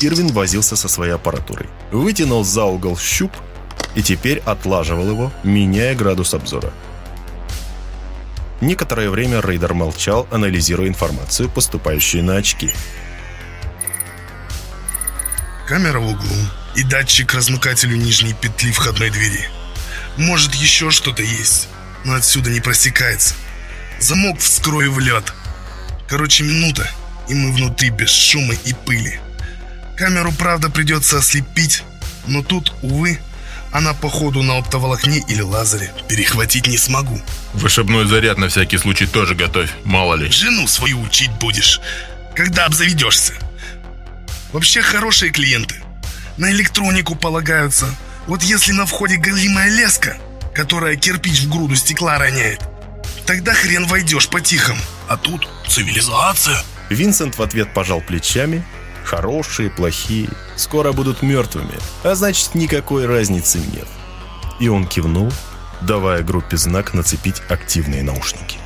Ирвин возился со своей аппаратурой. Вытянул за угол щуп и теперь отлаживал его, меняя градус обзора. Некоторое время рейдер молчал, анализируя информацию, поступающую на очки. Камера в углу и датчик размыкателю нижней петли входной двери. Может, еще что-то есть, но отсюда не просекается. Замок вскрою в лед. Короче, минута, и мы внутри без шума и пыли. Камеру, правда, придется ослепить, но тут, увы, она походу на оптоволокне или лазере перехватить не смогу. Вышибной заряд на всякий случай тоже готовь, мало ли. Жену свою учить будешь, когда обзаведешься. Вообще хорошие клиенты. На электронику полагаются. Вот если на входе голимая леска, которая кирпич в груду стекла роняет, тогда хрен войдешь по-тихому. А тут цивилизация. Винсент в ответ пожал плечами. Хорошие, плохие, скоро будут мертвыми, а значит никакой разницы нет. И он кивнул, давая группе знак нацепить активные наушники.